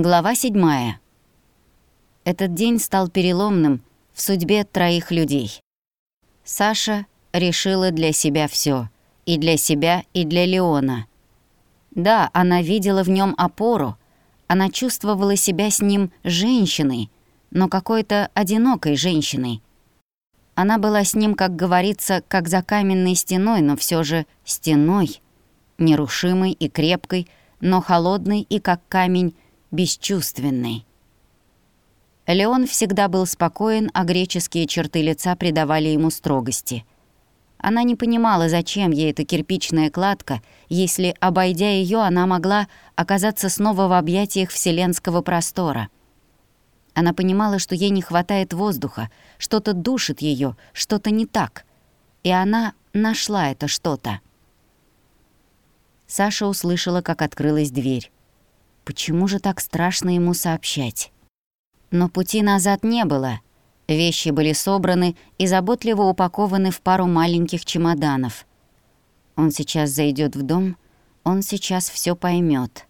Глава 7. Этот день стал переломным в судьбе троих людей. Саша решила для себя все, И для себя, и для Леона. Да, она видела в нем опору. Она чувствовала себя с ним женщиной, но какой-то одинокой женщиной. Она была с ним, как говорится, как за каменной стеной, но все же стеной, нерушимой и крепкой, но холодной и как камень, бесчувственный. Леон всегда был спокоен, а греческие черты лица придавали ему строгости. Она не понимала, зачем ей эта кирпичная кладка, если, обойдя ее, она могла оказаться снова в объятиях вселенского простора. Она понимала, что ей не хватает воздуха, что-то душит ее, что-то не так. И она нашла это что-то. Саша услышала, как открылась дверь. Почему же так страшно ему сообщать? Но пути назад не было. Вещи были собраны и заботливо упакованы в пару маленьких чемоданов. Он сейчас зайдет в дом, он сейчас все поймет.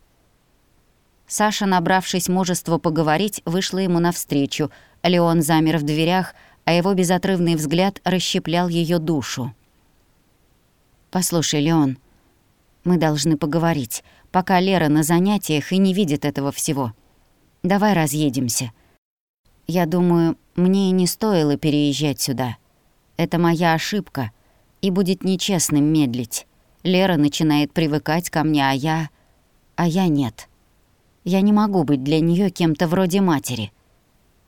Саша, набравшись мужества поговорить, вышла ему навстречу. Леон замер в дверях, а его безотрывный взгляд расщеплял ее душу. «Послушай, Леон, мы должны поговорить пока Лера на занятиях и не видит этого всего. Давай разъедемся. Я думаю, мне и не стоило переезжать сюда. Это моя ошибка, и будет нечестным медлить. Лера начинает привыкать ко мне, а я... А я нет. Я не могу быть для нее кем-то вроде матери.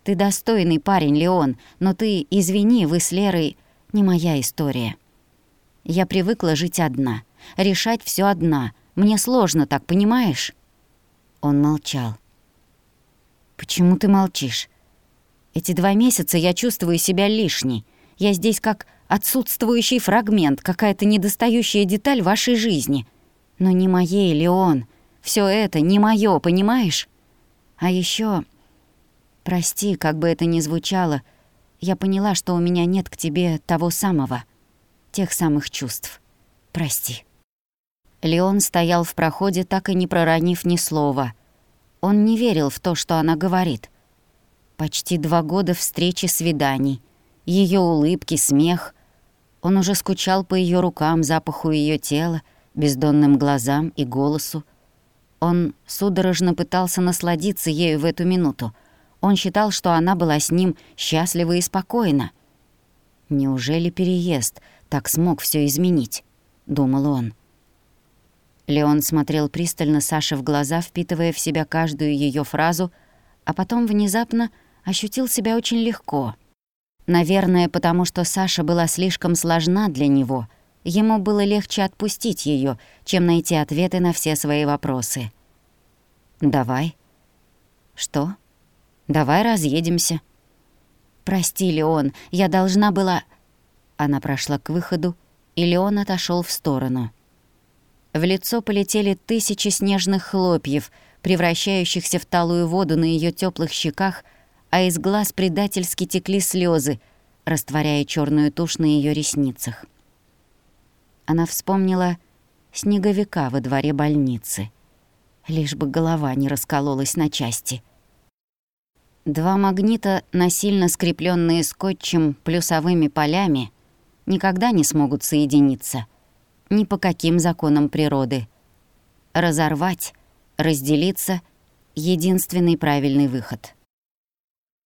Ты достойный парень, Леон, но ты, извини, вы с Лерой... Не моя история. Я привыкла жить одна, решать все одна, мне сложно так, понимаешь?» Он молчал. «Почему ты молчишь? Эти два месяца я чувствую себя лишней. Я здесь как отсутствующий фрагмент, какая-то недостающая деталь вашей жизни. Но не моей, Леон. Все это не моё, понимаешь? А еще, Прости, как бы это ни звучало, я поняла, что у меня нет к тебе того самого, тех самых чувств. Прости». Леон стоял в проходе, так и не проронив ни слова. Он не верил в то, что она говорит. Почти два года встречи свиданий, ее улыбки, смех. Он уже скучал по ее рукам, запаху ее тела, бездонным глазам и голосу. Он судорожно пытался насладиться ею в эту минуту. Он считал, что она была с ним счастлива и спокойна. «Неужели переезд так смог все изменить?» — думал он. Леон смотрел пристально Саше в глаза, впитывая в себя каждую ее фразу, а потом внезапно ощутил себя очень легко. Наверное, потому что Саша была слишком сложна для него. Ему было легче отпустить ее, чем найти ответы на все свои вопросы. «Давай». «Что?» «Давай разъедемся». «Прости, Леон, я должна была...» Она прошла к выходу, и Леон отошел в сторону. В лицо полетели тысячи снежных хлопьев, превращающихся в талую воду на ее теплых щеках, а из глаз предательски текли слезы, растворяя черную тушь на ее ресницах. Она вспомнила снеговика во дворе больницы. Лишь бы голова не раскололась на части. Два магнита, насильно скрепленные скотчем плюсовыми полями, никогда не смогут соединиться — ни по каким законам природы. Разорвать, разделиться — единственный правильный выход —